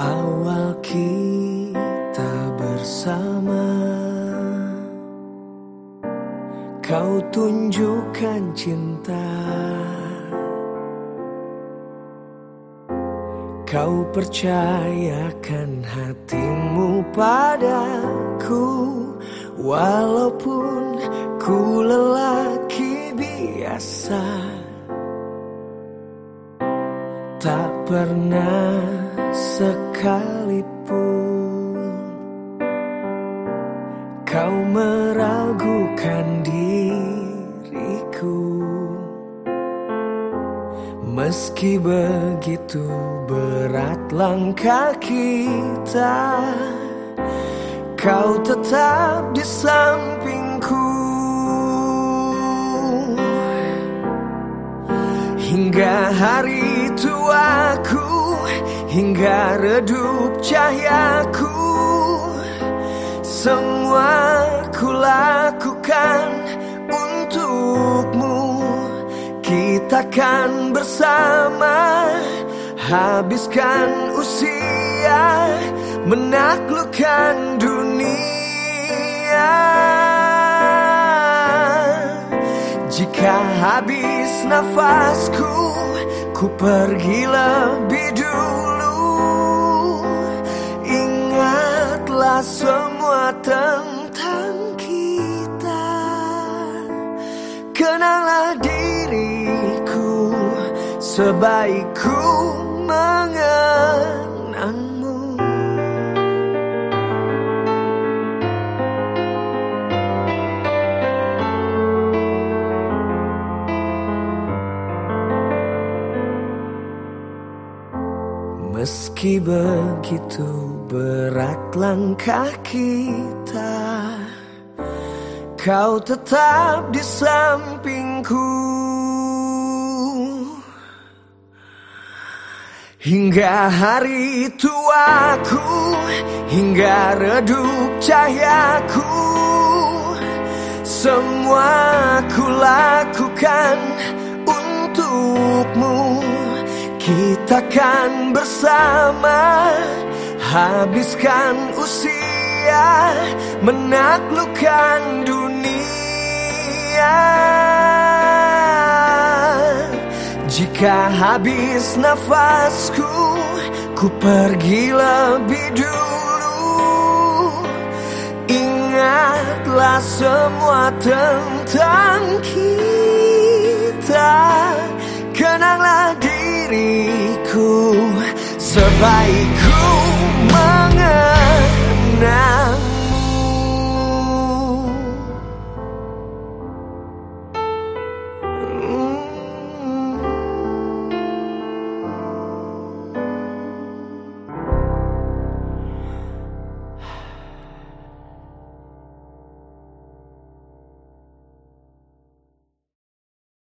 Awal kita bersama. Kau tunjukkan cinta. Kau percayakan hatimu padaku. Walaupun ku lelaki biasa Tak pernah sekalipun Kau meragukan diriku. Meski begitu berat langkah kita Kau tetap di sampingku Hingga hari tuaku Hingga redup cahayaku. Semua ku lakukan untukmu. Kita kan bersama Habiskan usia Menaklukkan dunia. Jika habis nafasku Ku pergi lebih dulu. Ingatlah semua tentang kita. Kenanglah diriku Sebaikku mengenangmu Meski begitu berat langkah kita Kau tetap di sampingku. Hingga hari tuaku Hingga redup cahayaku Semua ku lakukan untukmu Kita kan bersama. Habiskan usia Menaklukkan dunia. Jika habis nafasku Ku pergi lebih dulu. Ingatlah semua tentang kita. Kenanglah aku sebaikku